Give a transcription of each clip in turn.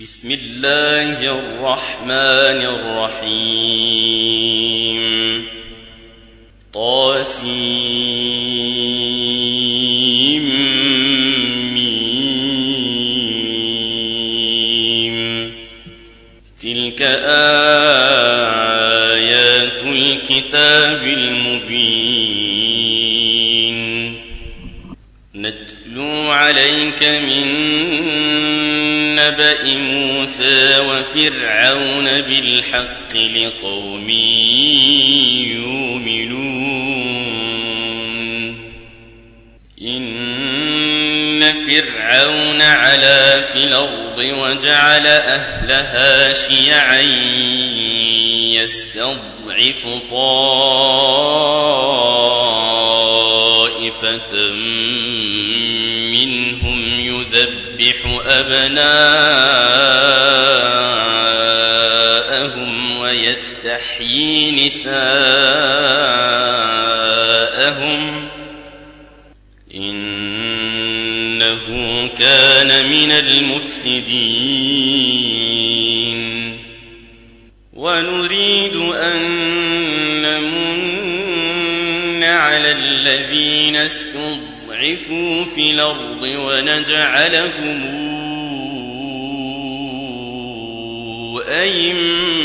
بسم الله الرحمن الرحيم. طاسيم. ميم تلك آيات الكتاب المبين. نتلو عليك من نبأ موسى وفرعون بالحق لقوم يؤمنون. إن فرعون علا في الأرض وجعل أهلها شيعا يستضعف طائفة يذبح أبناءهم ويستحيي نساءهم. إنه كان من المفسدين. ونريد أن نمن على الذين استضعفوا في الأرض ونجعلهم أئمة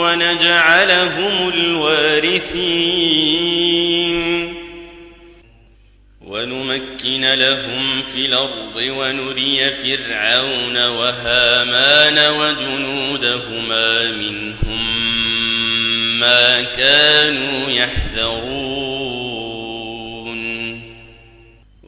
ونجعلهم الوارثين ونمكن لهم في الأرض ونري فرعون وهامان وجنودهما منهم ما كانوا يحذرون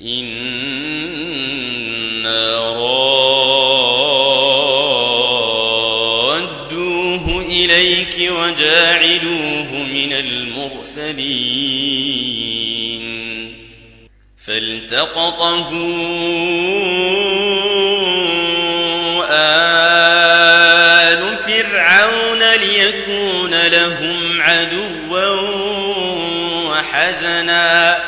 إنا رادوه إليك وجاعلوه من المرسلين فالتقطه آل فرعون ليكون لهم عدوا وحزنا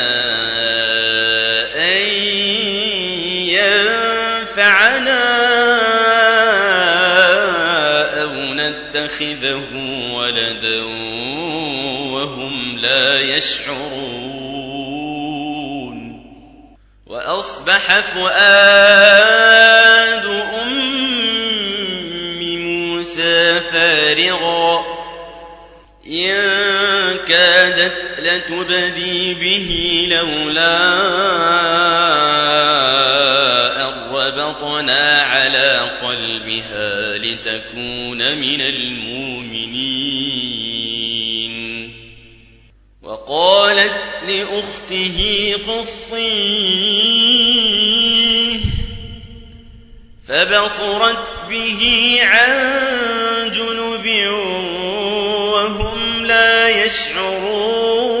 نتخذه ولدا وهم لا يشعرون وأصبح فؤاد أم موسى فارغا إن كادت لتبدي به لولا قلبها لتكون من المؤمنين. وقالت لأخته قصيه فبصرت به عن جنب وهم لا يشعرون.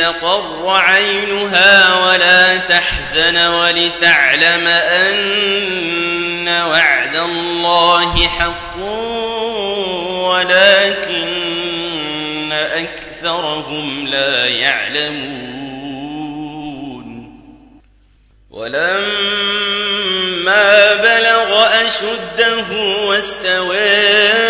تقر عينها ولا تحزن ولتعلم أن وعد الله حق ولكن أكثرهم لا يعلمون. ولما بلغ أشده واستوى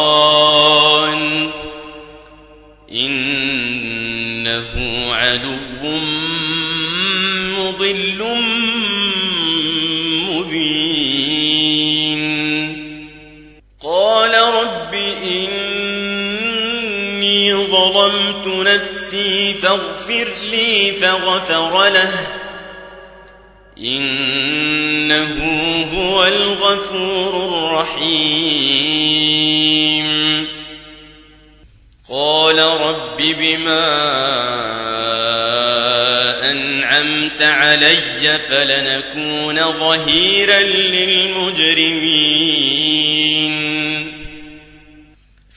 إني ظلمت نفسي فاغفر لي فغفر له. إنه هو الغفور الرحيم. قال رب بما أنعمت علي فلنكون ظهيرا للمجرمين.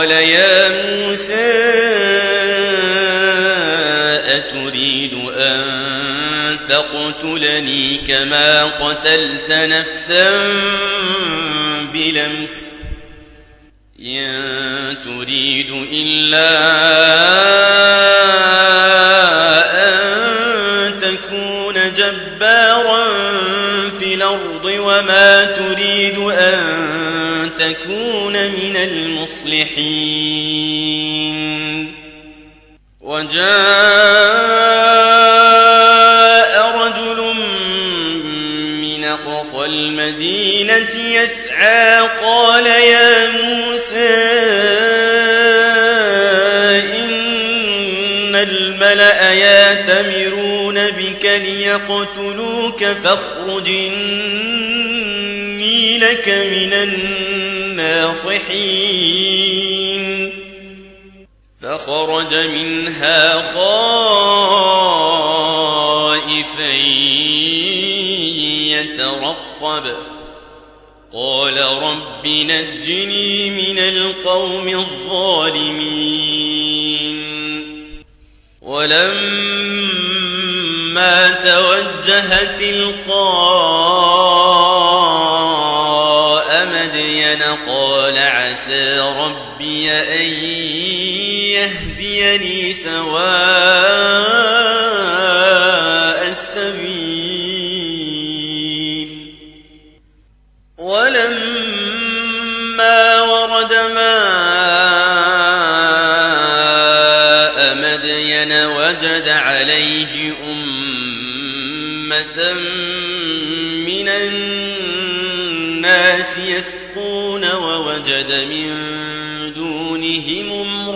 قال يا موسى أتريد أن تقتلني كما قتلت نفسا بلمس إن تريد إلا أن تكون جبارا في الأرض وما تريد المصلحين. وجاء رجل من أقصى المدينة يسعى قال يا موسى إن الملأ يأتمرون بك ليقتلوك فاخرج إني لك من الناصحين فخرج منها خائفا يترقب. قال رب نجني من القوم الظالمين. ولما توجه تلقاء أن يهديني سواء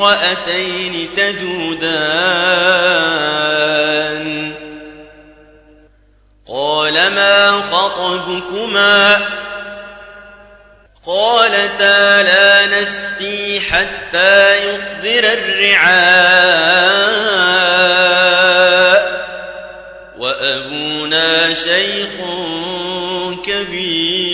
امرأتين تذودان قال ما خطبكما؟ قالتا لا نسقي حتى يصدر الرعاء. وأبونا شيخ كبير.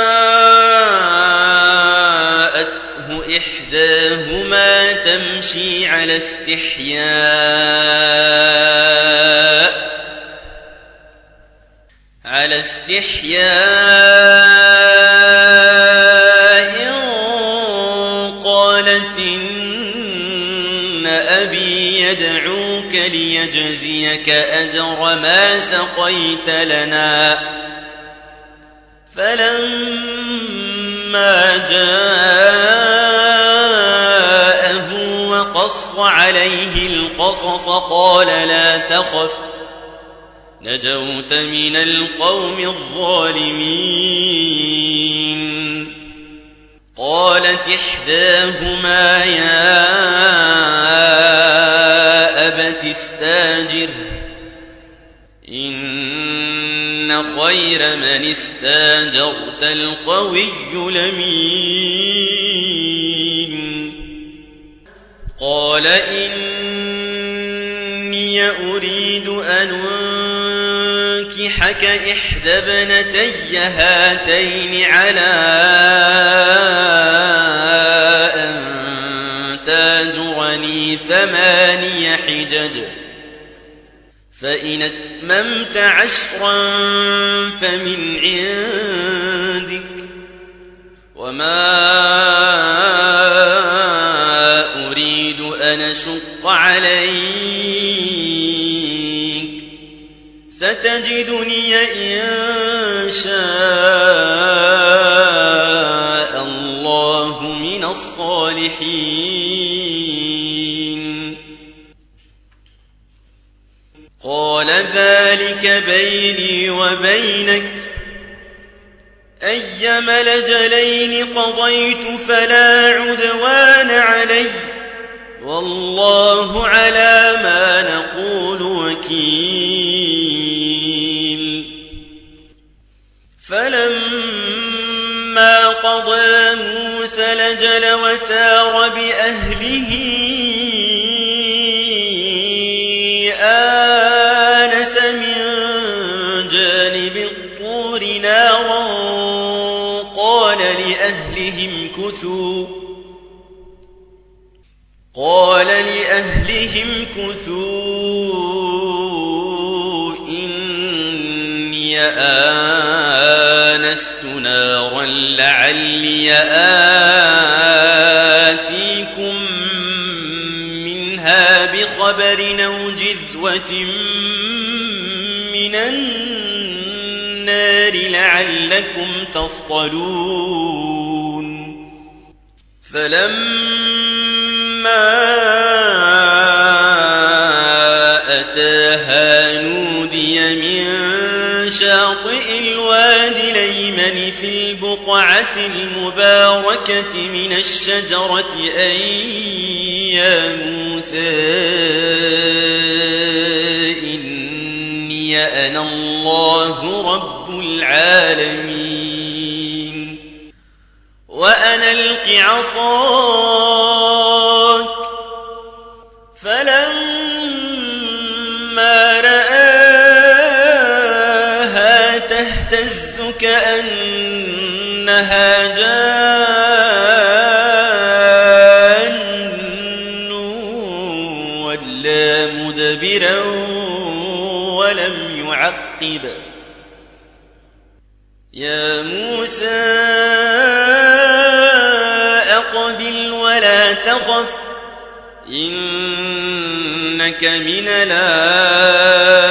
على استحياء على استحياء قالت إن أبي يدعوك ليجزيك أجر ما سقيت لنا. فلما جاءه وقص عليه القصص قال لا تخف نجوت من القوم الظالمين. قالت إحداهما يا أبت استاجر إن خير من استاجرت القوي لمين قال إني أريد أن أنكحك إحدى ابنتي هاتين على أن تاجرني ثماني حجج. فإن أتممت عشرا فمن عندك. وما أشق عليك ستجدني إن شاء الله من الصالحين. قال ذلك بيني وبينك. أيما لجلين قضيت فلا عدوان علي. والله على ما نقول وكيل. فلما قضى موسى لجل وسار بأهله آنس من جانب الطور نارا قال لأهلهم كثوا لأهلهم كثوا إني آنست نارا لعلي آتيكم منها بخبر أو جذوة من النار لعلكم تصطلون. فلما في البقعة المباركة من الشجرة أي يا موسى إني أنا الله رب العالمين وأنا ألق تهتز كأنها جان ولا مدبرا ولم يعقب. يا موسى أقبل ولا تخف إنك من الآمنين.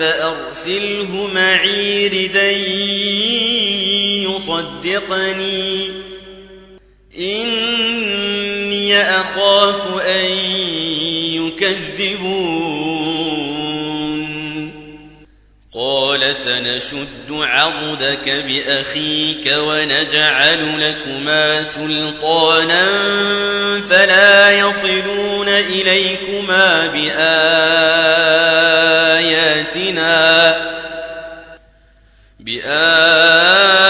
فأرسله معي ردا يصدقني. إني أخاف أن يكذبون. سنشد عضدك بأخيك ونجعل لكما سلطانا فلا يصلون إليكما بآياتنا بآياتنا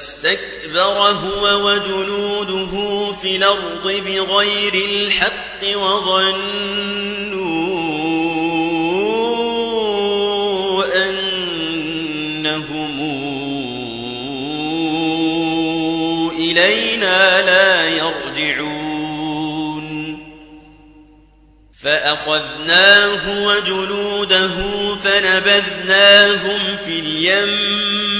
واستكبر هو وجنوده في الأرض بغير الحق وظنوا أنهم إلينا لا يرجعون. فأخذناه وجنوده فنبذناهم في اليم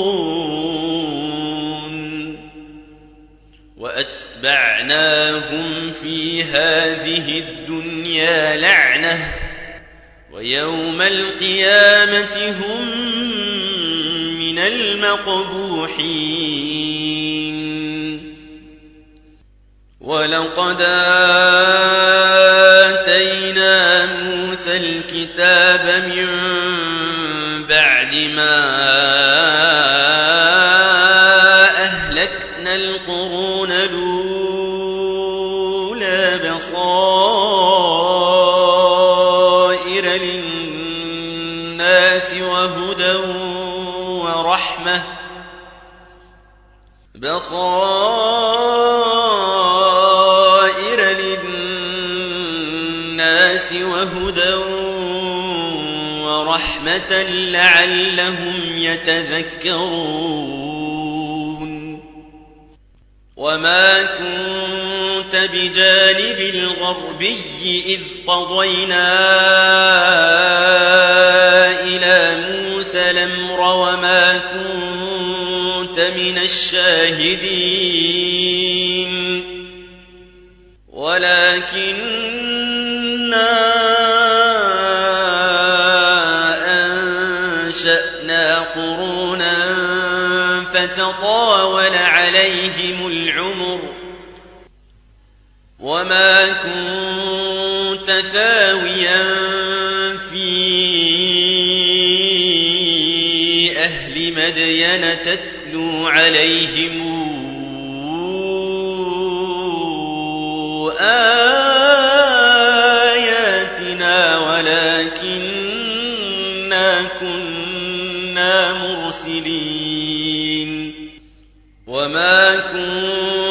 وأتبعناهم في هذه الدنيا لعنة ويوم القيامة هم من المقبوحين. ولقد آتينا موسى الكتاب من بعد ما وهدى ورحمة. بصائر للناس وهدى ورحمة لعلهم يتذكرون. وما كنت بجانب الغربي إذ قضينا إلى موسى الأمر وما كنت من الشاهدين ولكننا أنشأنا قرونا فتطاول عليهم وما كنت ثاويا في أهل مدين تتلو عليهم آياتنا ولكننا كنا مرسلين وما كنت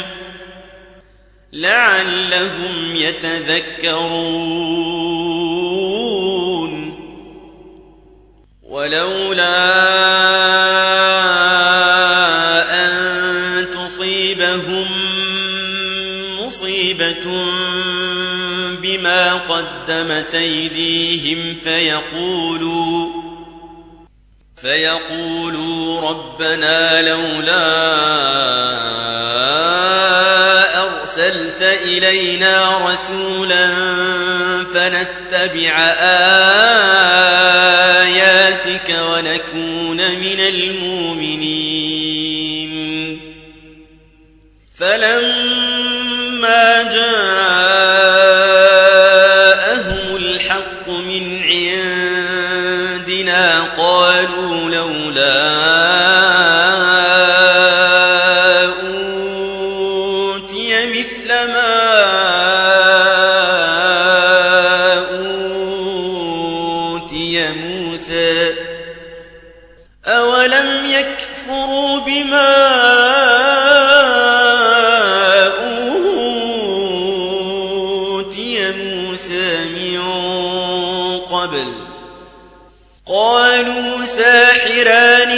لعلهم يتذكرون ولولا أن تصيبهم مصيبة بما قدمت أيديهم فيقولوا فيقولوا ربنا لولا إلينا رسولا فنتبع آياتك ونكون من المؤمنين. فلما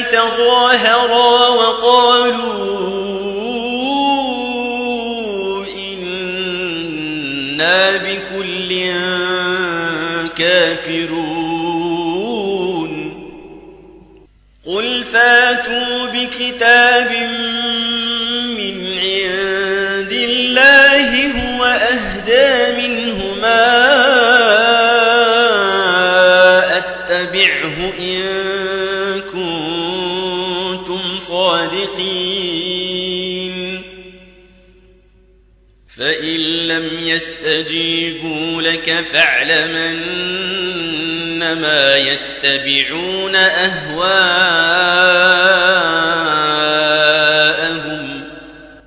تظاهرا وقالوا إنا بكل كافرون. قل فاتوا بكتاب يستجيبوا لك فاعلمنما يتبعون أهواءهم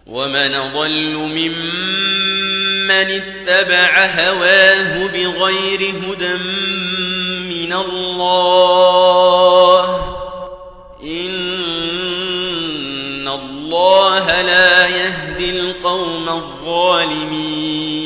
ومن ضل ممن اتبع هواه بغير هدى من الله إن الله لا يهدي القوم الظالمين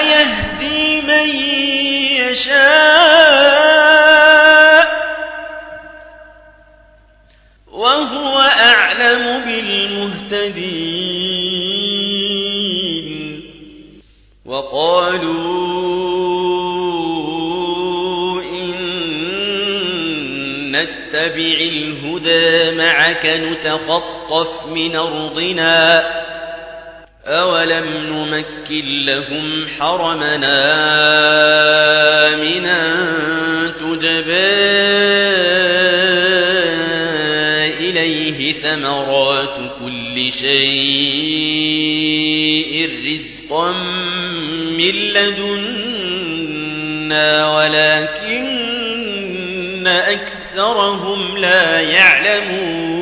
يهدي من يشاء وهو أعلم بالمهتدين وقالوا إن نتبع الهدى معك نتخطف من أرضنا أولم نمكن لهم حرمنا آمنا تجبى إليه ثمرات كل شيء رزقا من لدنا ولكن أكثرهم لا يعلمون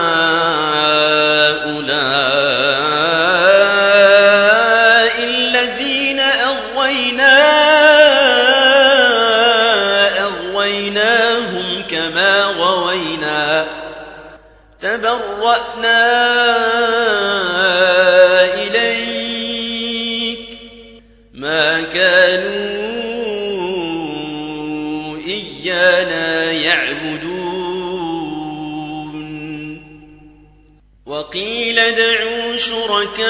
تبرأنا إليك ما كانوا إيانا يعبدون. وقيل ادعوا شركاءكم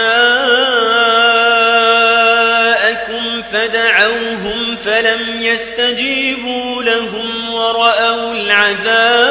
فدعوهم فلم يستجيبوا لهم ورأوا العذاب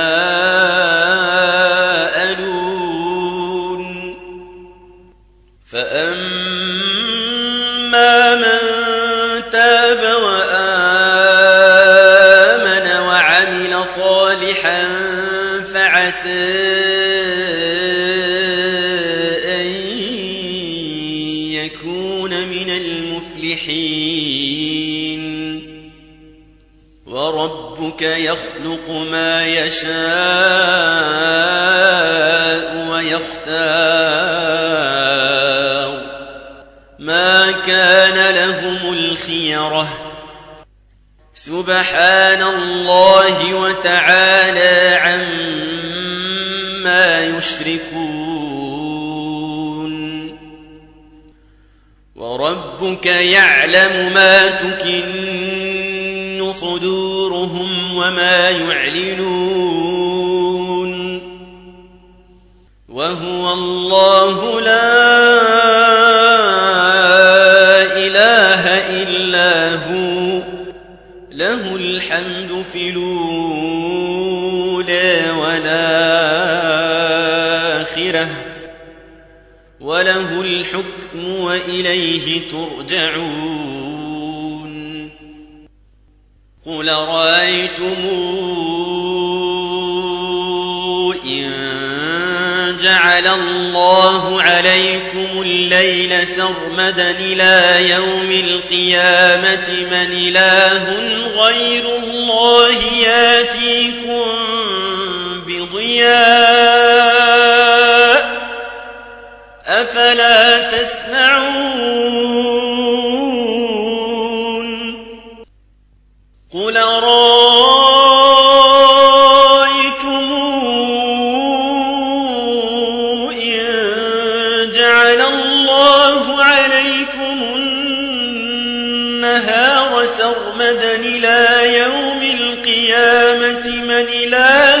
أن يكون من المفلحين. وربك يخلق ما يشاء ويختار. ما كان لهم الخيرة. سبحان الله وتعالى عما يشركون. وربك يعلم ما تكن صدورهم وما يعلنون. وهو الله لا إله إلا هو. له الحمد في الأولى وله الحكم وإليه ترجعون. قل رأيتم إن جعل الله عليكم الليل سرمدا إلى يوم القيامة من إله غير الله ياتيكم بضياء. أفلا تسمعون قل رأيتم إن جعل الله عليكم النهار سرمدا إلى يوم القيامة من إله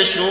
أين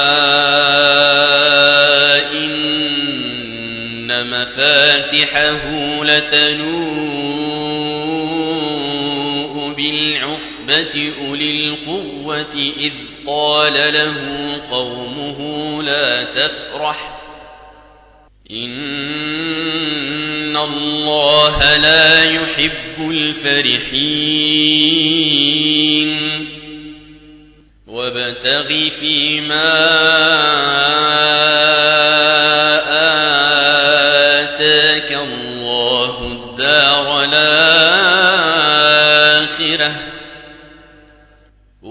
مفاتحه لتنوء بالعصبة أولي القوة إذ قال له قومه لا تفرح إن الله لا يحب الفرحين وابتغ فيما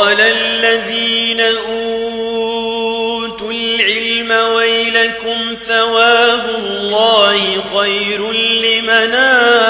وقال الذين أوتوا العلم ويلكم ثواب الله خير لمن آمن.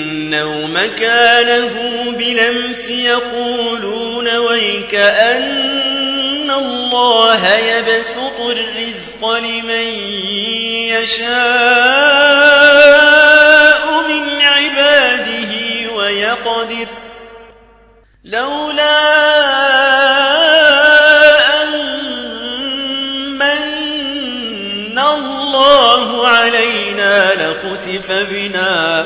مكانه بلمس يقولون ويك أن الله يبسط الرزق لمن يشاء من عباده ويقدر لولا أن من الله علينا لخسف بنا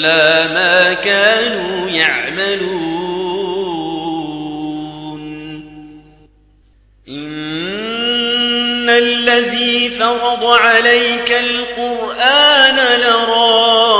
إلا ما كانوا يعملون. إن الذي فرض عليك القرآن لرادك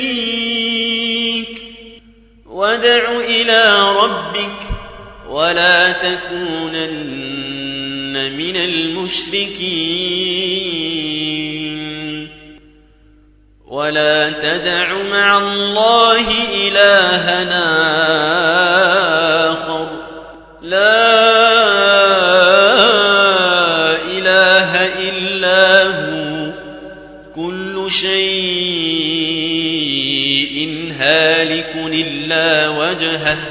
ولا تكونن من المشركين. ولا تدع مع الله إلهنا آخر. لا إله إلا هو. كل شيء هالك إلا وجهه.